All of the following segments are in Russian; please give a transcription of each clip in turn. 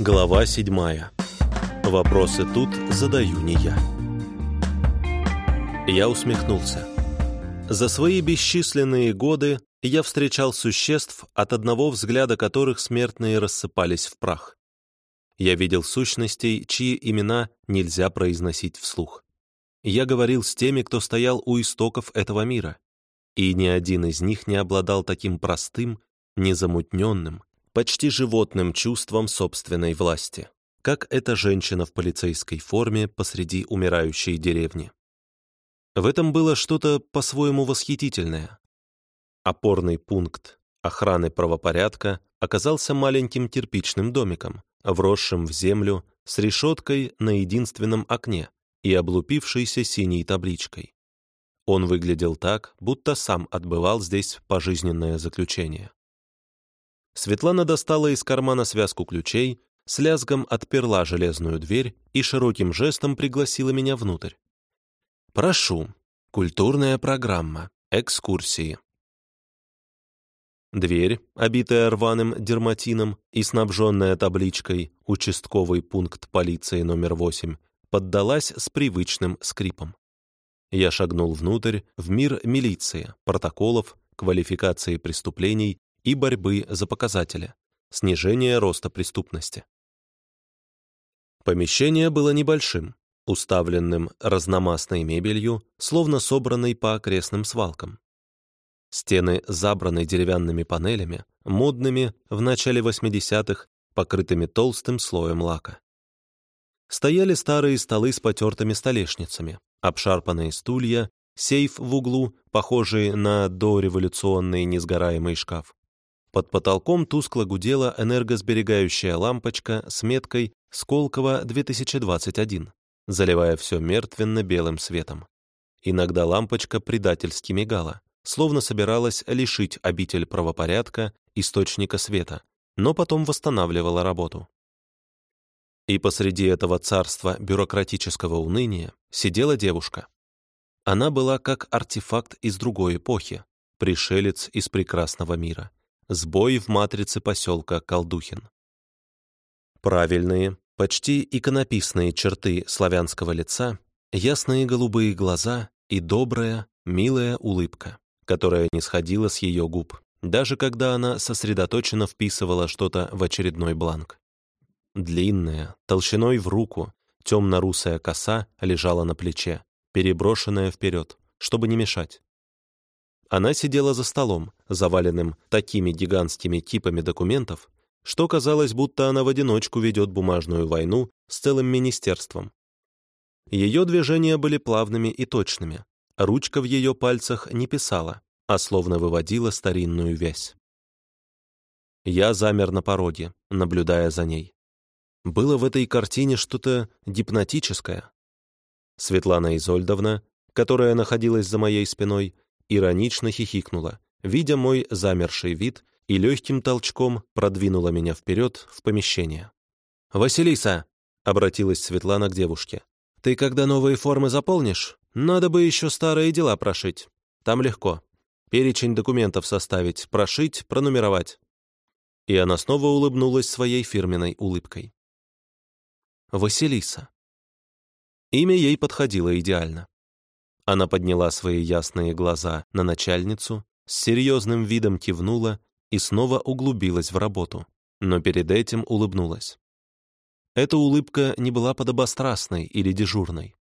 Глава седьмая. Вопросы тут задаю не я. Я усмехнулся. За свои бесчисленные годы я встречал существ, от одного взгляда которых смертные рассыпались в прах. Я видел сущностей, чьи имена нельзя произносить вслух. Я говорил с теми, кто стоял у истоков этого мира, и ни один из них не обладал таким простым, незамутненным, почти животным чувством собственной власти, как эта женщина в полицейской форме посреди умирающей деревни. В этом было что-то по-своему восхитительное. Опорный пункт охраны правопорядка оказался маленьким кирпичным домиком, вросшим в землю с решеткой на единственном окне и облупившейся синей табличкой. Он выглядел так, будто сам отбывал здесь пожизненное заключение. Светлана достала из кармана связку ключей, с лязгом отперла железную дверь и широким жестом пригласила меня внутрь. «Прошу. Культурная программа. Экскурсии». Дверь, обитая рваным дерматином и снабженная табличкой «Участковый пункт полиции номер 8», поддалась с привычным скрипом. Я шагнул внутрь, в мир милиции, протоколов, квалификации преступлений и борьбы за показатели, снижение роста преступности. Помещение было небольшим, уставленным разномастной мебелью, словно собранной по окрестным свалкам. Стены забраны деревянными панелями, модными в начале 80-х, покрытыми толстым слоем лака. Стояли старые столы с потертыми столешницами, обшарпанные стулья, сейф в углу, похожий на дореволюционный несгораемый шкаф. Под потолком тускло гудела энергосберегающая лампочка с меткой «Сколково-2021», заливая все мертвенно-белым светом. Иногда лампочка предательски мигала, словно собиралась лишить обитель правопорядка источника света, но потом восстанавливала работу. И посреди этого царства бюрократического уныния сидела девушка. Она была как артефакт из другой эпохи, пришелец из прекрасного мира — Сбой в матрице поселка Колдухин. Правильные, почти иконописные черты славянского лица, ясные голубые глаза и добрая, милая улыбка, которая не сходила с ее губ, даже когда она сосредоточенно вписывала что-то в очередной бланк. Длинная, толщиной в руку, темно-русая коса лежала на плече, переброшенная вперед, чтобы не мешать. Она сидела за столом, заваленным такими гигантскими типами документов, что казалось, будто она в одиночку ведет бумажную войну с целым министерством. Ее движения были плавными и точными, ручка в ее пальцах не писала, а словно выводила старинную вязь. Я замер на пороге, наблюдая за ней. Было в этой картине что-то гипнотическое. Светлана Изольдовна, которая находилась за моей спиной, иронично хихикнула, видя мой замерший вид, и легким толчком продвинула меня вперед в помещение. «Василиса!» — обратилась Светлана к девушке. «Ты когда новые формы заполнишь, надо бы еще старые дела прошить. Там легко. Перечень документов составить, прошить, пронумеровать». И она снова улыбнулась своей фирменной улыбкой. Василиса. Имя ей подходило идеально. Она подняла свои ясные глаза на начальницу, с серьезным видом кивнула и снова углубилась в работу, но перед этим улыбнулась. Эта улыбка не была подобострастной или дежурной.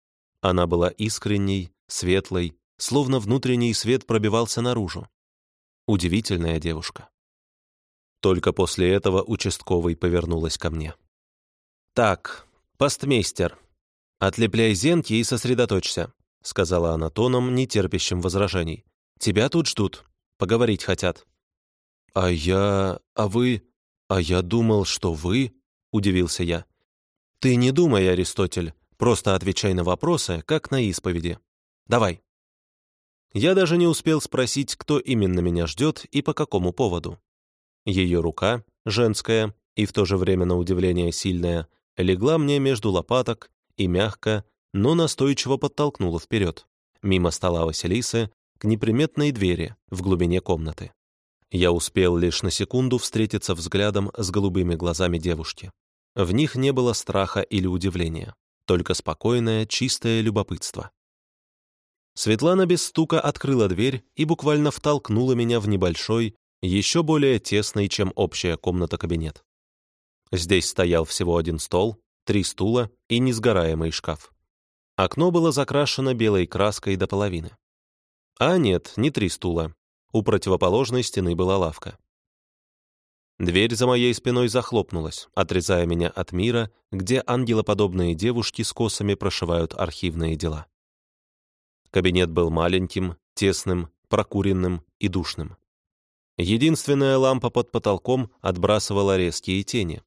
Она была искренней, светлой, словно внутренний свет пробивался наружу. Удивительная девушка. Только после этого участковый повернулась ко мне. «Так, постмейстер, отлепляй зенки и сосредоточься. — сказала она тоном, не терпящим возражений. «Тебя тут ждут. Поговорить хотят». «А я... А вы... А я думал, что вы...» — удивился я. «Ты не думай, Аристотель. Просто отвечай на вопросы, как на исповеди. Давай». Я даже не успел спросить, кто именно меня ждет и по какому поводу. Ее рука, женская и в то же время на удивление сильная, легла мне между лопаток и мягко, но настойчиво подтолкнула вперед, мимо стола Василисы, к неприметной двери в глубине комнаты. Я успел лишь на секунду встретиться взглядом с голубыми глазами девушки. В них не было страха или удивления, только спокойное, чистое любопытство. Светлана без стука открыла дверь и буквально втолкнула меня в небольшой, еще более тесный, чем общая комната кабинет. Здесь стоял всего один стол, три стула и несгораемый шкаф. Окно было закрашено белой краской до половины. А нет, не три стула. У противоположной стены была лавка. Дверь за моей спиной захлопнулась, отрезая меня от мира, где ангелоподобные девушки с косами прошивают архивные дела. Кабинет был маленьким, тесным, прокуренным и душным. Единственная лампа под потолком отбрасывала резкие тени,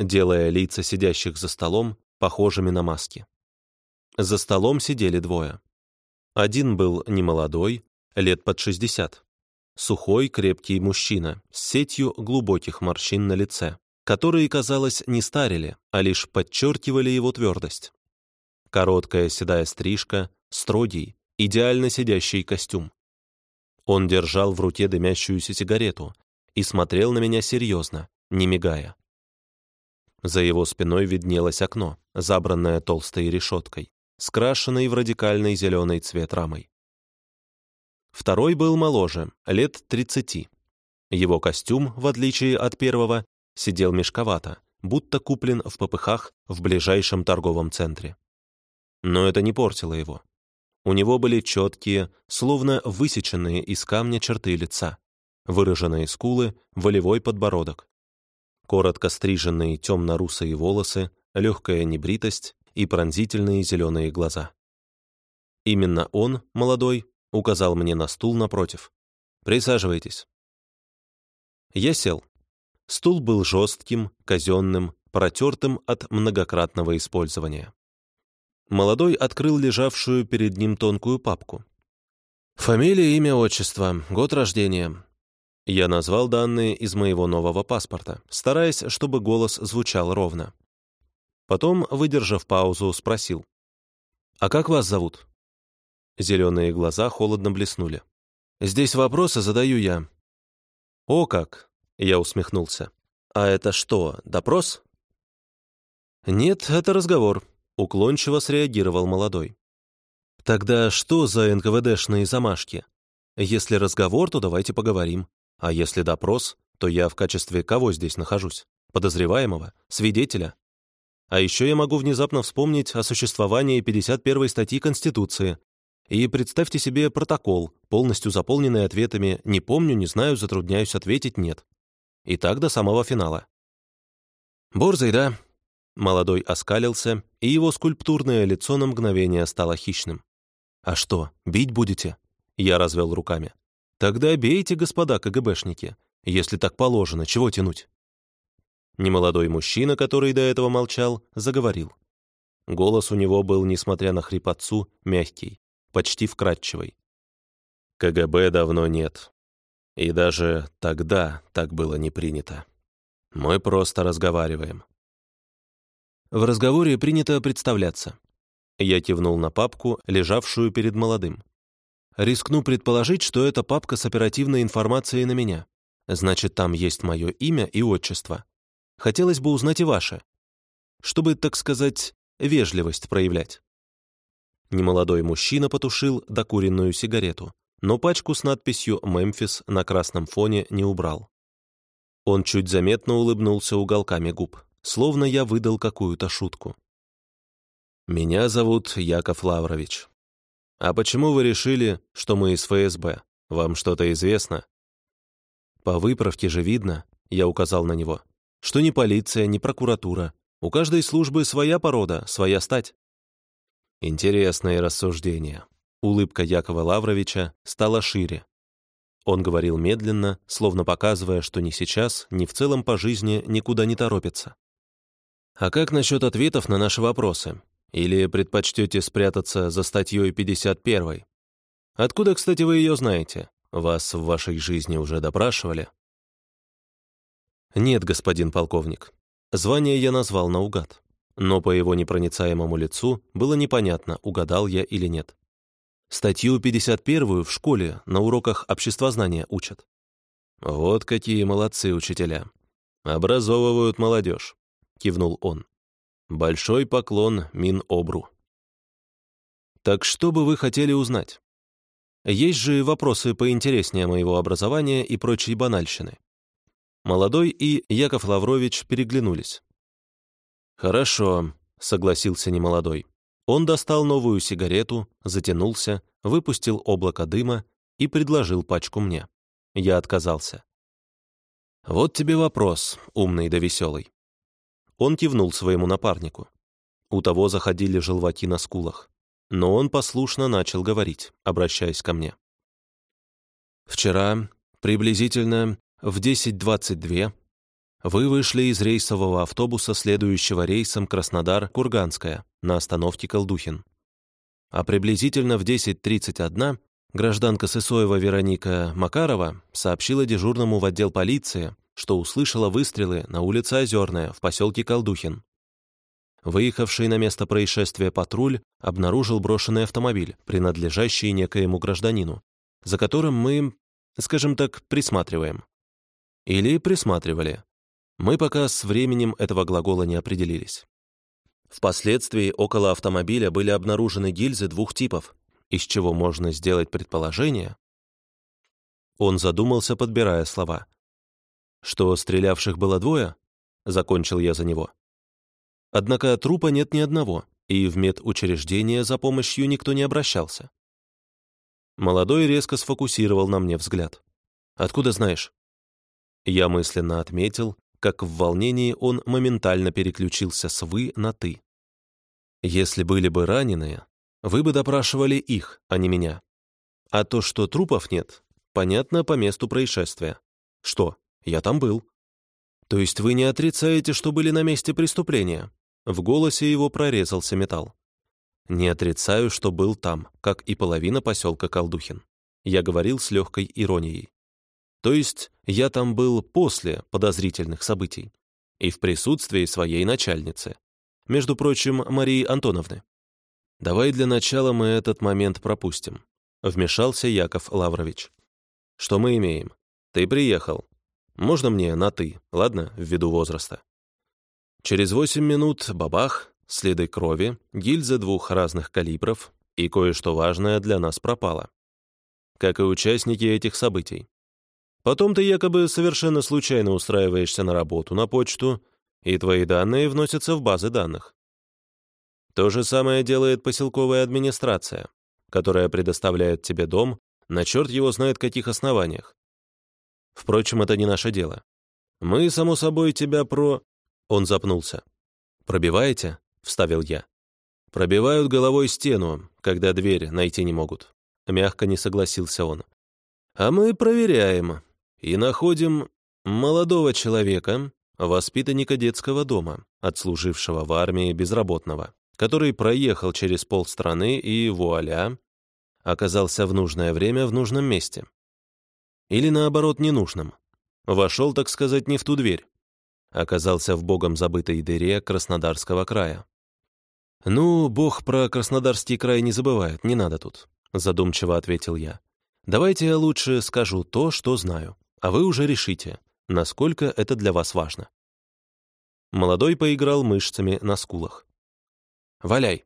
делая лица сидящих за столом похожими на маски. За столом сидели двое. Один был немолодой, лет под 60. Сухой, крепкий мужчина с сетью глубоких морщин на лице, которые, казалось, не старили, а лишь подчеркивали его твердость. Короткая седая стрижка, строгий, идеально сидящий костюм. Он держал в руке дымящуюся сигарету и смотрел на меня серьезно, не мигая. За его спиной виднелось окно, забранное толстой решеткой, скрашенной в радикальный зеленый цвет рамой. Второй был моложе, лет 30. Его костюм, в отличие от первого, сидел мешковато, будто куплен в попыхах в ближайшем торговом центре. Но это не портило его. У него были четкие, словно высеченные из камня черты лица, выраженные скулы, волевой подбородок. Коротко стриженные темно-русые волосы, легкая небритость и пронзительные зеленые глаза. Именно он, молодой, указал мне на стул напротив. «Присаживайтесь». Я сел. Стул был жестким, казенным, протертым от многократного использования. Молодой открыл лежавшую перед ним тонкую папку. «Фамилия, имя, отчество, год рождения». Я назвал данные из моего нового паспорта, стараясь, чтобы голос звучал ровно. Потом, выдержав паузу, спросил. «А как вас зовут?» Зеленые глаза холодно блеснули. «Здесь вопросы задаю я». «О как!» — я усмехнулся. «А это что, допрос?» «Нет, это разговор», Уклончиво среагировал молодой. «Тогда что за НКВДшные замашки? Если разговор, то давайте поговорим. А если допрос, то я в качестве кого здесь нахожусь? Подозреваемого? Свидетеля? А еще я могу внезапно вспомнить о существовании 51 статьи Конституции. И представьте себе протокол, полностью заполненный ответами «не помню, не знаю, затрудняюсь ответить, нет». И так до самого финала. Борзый, да, Молодой оскалился, и его скульптурное лицо на мгновение стало хищным. «А что, бить будете?» Я развел руками. «Тогда бейте, господа КГБшники. Если так положено, чего тянуть?» Немолодой мужчина, который до этого молчал, заговорил. Голос у него был, несмотря на хрипотцу, мягкий, почти вкрадчивый. КГБ давно нет. И даже тогда так было не принято. Мы просто разговариваем. В разговоре принято представляться. Я кивнул на папку, лежавшую перед молодым. Рискну предположить, что это папка с оперативной информацией на меня. Значит, там есть мое имя и отчество. Хотелось бы узнать и ваше. Чтобы, так сказать, вежливость проявлять. Немолодой мужчина потушил докуренную сигарету, но пачку с надписью «Мемфис» на красном фоне не убрал. Он чуть заметно улыбнулся уголками губ словно я выдал какую-то шутку. «Меня зовут Яков Лаврович. А почему вы решили, что мы из ФСБ? Вам что-то известно?» «По выправке же видно», — я указал на него, «что ни полиция, ни прокуратура. У каждой службы своя порода, своя стать». Интересное рассуждение. Улыбка Якова Лавровича стала шире. Он говорил медленно, словно показывая, что ни сейчас, ни в целом по жизни никуда не торопится. А как насчет ответов на наши вопросы? Или предпочтете спрятаться за статьей 51? Откуда, кстати, вы ее знаете? Вас в вашей жизни уже допрашивали? Нет, господин полковник. Звание я назвал наугад. Но по его непроницаемому лицу было непонятно, угадал я или нет. Статью 51 в школе на уроках обществознания учат. Вот какие молодцы учителя. Образовывают молодежь. кивнул он. «Большой поклон Мин-Обру». «Так что бы вы хотели узнать?» Есть же вопросы поинтереснее моего образования и прочей банальщины. Молодой и Яков Лаврович переглянулись. «Хорошо», — согласился немолодой. Он достал новую сигарету, затянулся, выпустил облако дыма и предложил пачку мне. Я отказался. «Вот тебе вопрос, умный да веселый». Он кивнул своему напарнику. У того заходили желваки на скулах но он послушно начал говорить, обращаясь ко мне. «Вчера, приблизительно в 10.22, вы вышли из рейсового автобуса, следующего рейсом Краснодар-Курганская, на остановке Колдухин. А приблизительно в 10.31 гражданка Сысоева Вероника Макарова сообщила дежурному в отдел полиции, что услышала выстрелы на улице Озерная в поселке Колдухин. Выехавший на место происшествия патруль обнаружил брошенный автомобиль, принадлежащий некоему гражданину, за которым мы, скажем так, присматриваем. Или присматривали. Мы пока с временем этого глагола не определились. Впоследствии около автомобиля были обнаружены гильзы двух типов, из чего можно сделать предположение. Он задумался, подбирая слова. Что стрелявших было двое? Закончил я за него. Однако трупа нет ни одного, и в медучреждение за помощью никто не обращался. Молодой резко сфокусировал на мне взгляд. «Откуда знаешь?» Я мысленно отметил, как в волнении он моментально переключился с «вы» на «ты». Если были бы раненые, вы бы допрашивали их, а не меня. А то, что трупов нет, понятно по месту происшествия. Что, я там был. То есть вы не отрицаете, что были на месте преступления? В голосе его прорезался металл. Не отрицаю, что был там, как и половина поселка Колдухин. Я говорил с легкой иронией. То есть я там был после подозрительных событий и в присутствии своей начальницы, между прочим, Марии Антоновны. Давай для начала мы этот момент пропустим. Вмешался Яков Лаврович. Что мы имеем? Ты приехал. Можно мне на «ты», ладно, ввиду возраста? Через восемь минут бабах, следы крови, гильзы двух разных калибров, и кое-что важное для нас пропало. Как и участники этих событий. Потом ты якобы совершенно случайно устраиваешься на работу, на почту, и твои данные вносятся в базы данных. То же самое делает поселковая администрация, которая предоставляет тебе дом на черт его знает каких основаниях. Впрочем, это не наше дело. Мы, само собой, тебя про... Он запнулся. «Пробиваете?» — вставил я. «Пробивают головой стену, когда дверь найти не могут». Мягко не согласился он. «А мы проверяем и находим молодого человека, воспитанника детского дома, отслужившего в армии безработного, который проехал через полстраны и, вуаля, оказался в нужное время в нужном месте. Или, наоборот, ненужном. Вошел, так сказать, не в ту дверь оказался в богом забытой дыре Краснодарского края. «Ну, бог про Краснодарский край не забывает, не надо тут», — задумчиво ответил я. «Давайте я лучше скажу то, что знаю, а вы уже решите, насколько это для вас важно». Молодой поиграл мышцами на скулах. «Валяй!»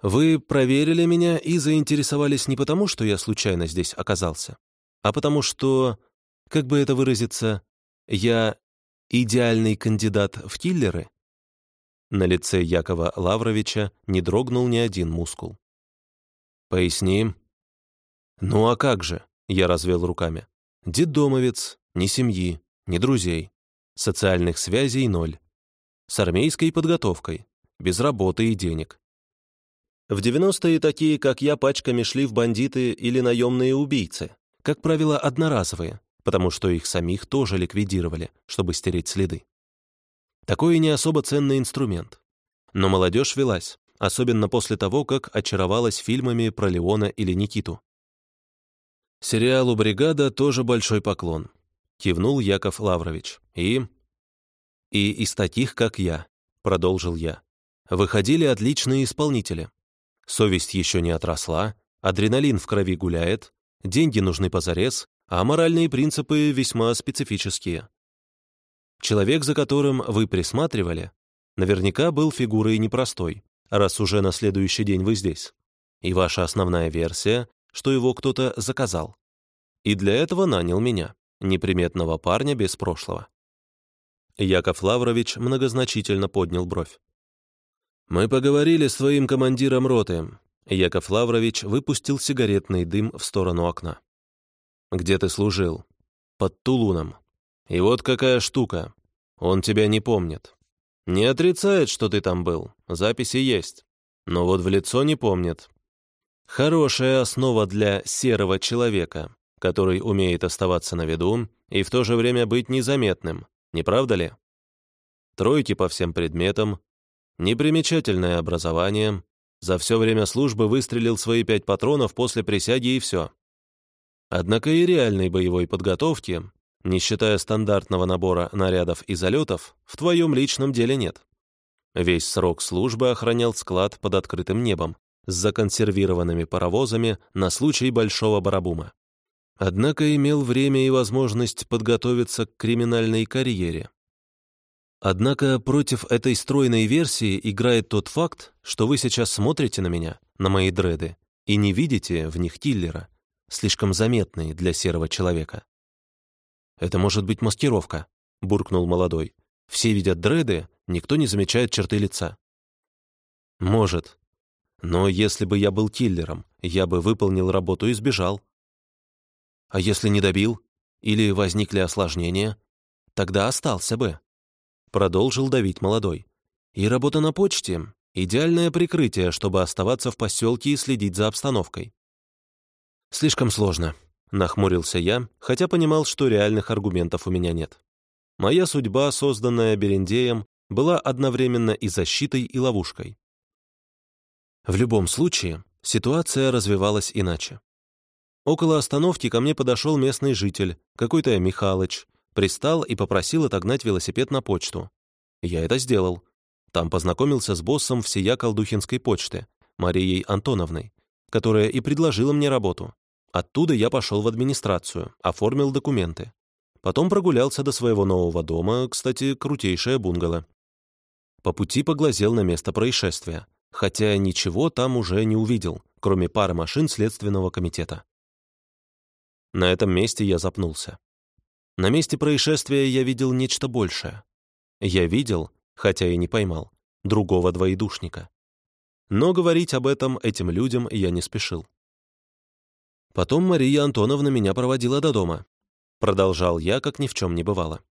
«Вы проверили меня и заинтересовались не потому, что я случайно здесь оказался, а потому что, как бы это выразиться, я Идеальный кандидат в киллеры? На лице Якова Лавровича не дрогнул ни один мускул. «Поясни». «Ну а как же?» — я развел руками. «Деддомовец, ни семьи, ни друзей. Социальных связей ноль. С армейской подготовкой, без работы и денег. В 90-е такие, как я, пачками шли в бандиты или наемные убийцы, как правило, одноразовые, потому что их самих тоже ликвидировали, чтобы стереть следы. Такой не особо ценный инструмент. Но молодежь велась, особенно после того, как очаровалась фильмами про Леона или Никиту. Сериалу «Бригада» тоже большой поклон. Кивнул Яков Лаврович. И... И из таких, как я, продолжил я, выходили отличные исполнители. Совесть еще не отросла, адреналин в крови гуляет, деньги нужны позарез, а моральные принципы весьма специфические. Человек, за которым вы присматривали, наверняка был фигурой непростой, раз уже на следующий день вы здесь. И ваша основная версия, что его кто-то заказал. И для этого нанял меня, неприметного парня без прошлого. Яков Лаврович многозначительно поднял бровь. «Мы поговорили с твоим командиром роты». Яков Лаврович выпустил сигаретный дым в сторону окна. «Где ты служил?» «Под Тулуном. И вот какая штука. Он тебя не помнит. Не отрицает, что ты там был. Записи есть. Но вот в лицо не помнит. Хорошая основа для серого человека, который умеет оставаться на виду и в то же время быть незаметным, не правда ли? Тройки по всем предметам, непримечательное образование, за все время службы выстрелил свои пять патронов после присяги и все. Однако и реальной боевой подготовки не считая стандартного набора нарядов и залетов, в твоем личном деле нет. Весь срок службы охранял склад под открытым небом с законсервированными паровозами на случай большого барабума. Однако имел время и возможность подготовиться к криминальной карьере. Однако против этой стройной версии играет тот факт, что вы сейчас смотрите на меня, на мои дреды, и не видите в них киллера, слишком заметные для серого человека. «Это может быть маскировка», — буркнул молодой. «Все видят дреды, никто не замечает черты лица». «Может. Но если бы я был киллером, я бы выполнил работу и сбежал». «А если не добил? Или возникли осложнения? Тогда остался бы». Продолжил давить молодой. «И работа на почте — идеальное прикрытие, чтобы оставаться в поселке и следить за обстановкой». «Слишком сложно», Нахмурился я, хотя понимал, что реальных аргументов у меня нет. Моя судьба, созданная Берендеем, была одновременно и защитой, и ловушкой. В любом случае, ситуация развивалась иначе. Около остановки ко мне подошел местный житель, какой-то Михалыч, пристал и попросил отогнать велосипед на почту. Я это сделал. Там познакомился с боссом всея Колдухинской почты, Марией Антоновной, которая и предложила мне работу. Оттуда я пошел в администрацию, оформил документы. Потом прогулялся до своего нового дома, кстати, крутейшее бунгало. По пути поглазел на место происшествия, хотя ничего там уже не увидел, кроме пары машин Следственного комитета. На этом месте я запнулся. На месте происшествия я видел нечто большее. Я видел, хотя и не поймал, другого двоедушника. Но говорить об этом этим людям я не спешил. Потом Мария Антоновна меня проводила до дома. Продолжал я, как ни в чем не бывало.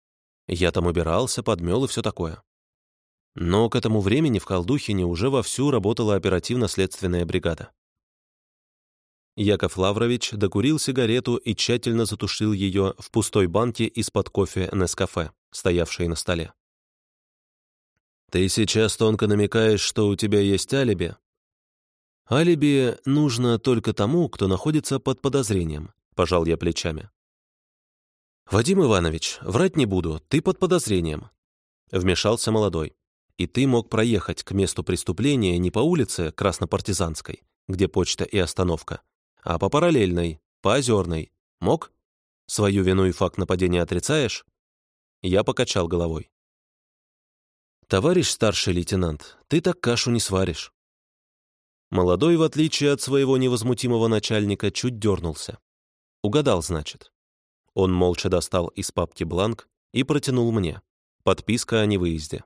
Я там убирался, подмел и все такое. Но к этому времени в Колдухине уже вовсю работала оперативно-следственная бригада. Яков Лаврович докурил сигарету и тщательно затушил ее в пустой банке из-под кофе Нескафе, стоявшей на столе. «Ты сейчас тонко намекаешь, что у тебя есть алиби?» «Алиби нужно только тому, кто находится под подозрением», — пожал я плечами. «Вадим Иванович, врать не буду, ты под подозрением», — вмешался молодой. «И ты мог проехать к месту преступления не по улице Краснопартизанской, где почта и остановка, а по параллельной, по Озерной. Мог? Свою вину и факт нападения отрицаешь?» Я покачал головой. «Товарищ старший лейтенант, ты так кашу не сваришь. Молодой, в отличие от своего невозмутимого начальника, чуть дернулся. Угадал, значит. Он молча достал из папки бланк и протянул мне. Подписка о невыезде.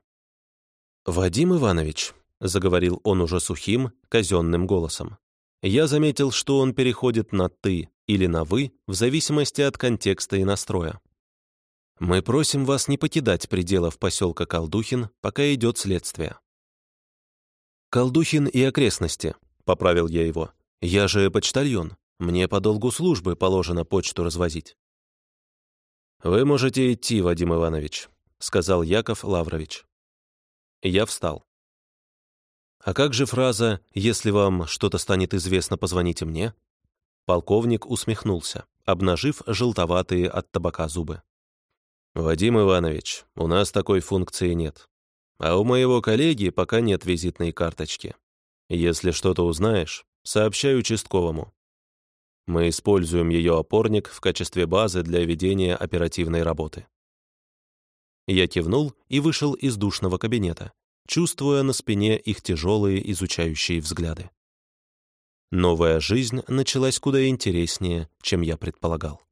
«Вадим Иванович», — заговорил он уже сухим, казенным голосом. Я заметил, что он переходит на «ты» или на «вы» в зависимости от контекста и настроя. «Мы просим вас не покидать пределов поселка Колдухин, пока идет следствие. «Колдухин и окрестности», — поправил я его. «Я же почтальон. Мне по долгу службы положено почту развозить». «Вы можете идти, Вадим Иванович», — сказал Яков Лаврович. Я встал. «А как же фраза «если вам что-то станет известно, позвоните мне»?» Полковник усмехнулся, обнажив желтоватые от табака зубы. «Вадим Иванович, у нас такой функции нет. А у моего коллеги пока нет визитной карточки. Если что-то узнаешь, сообщай участковому. Мы используем ее опорник в качестве базы для ведения оперативной работы. Я кивнул и вышел из душного кабинета, чувствуя на спине их тяжелые изучающие взгляды. Новая жизнь началась куда интереснее, чем я предполагал.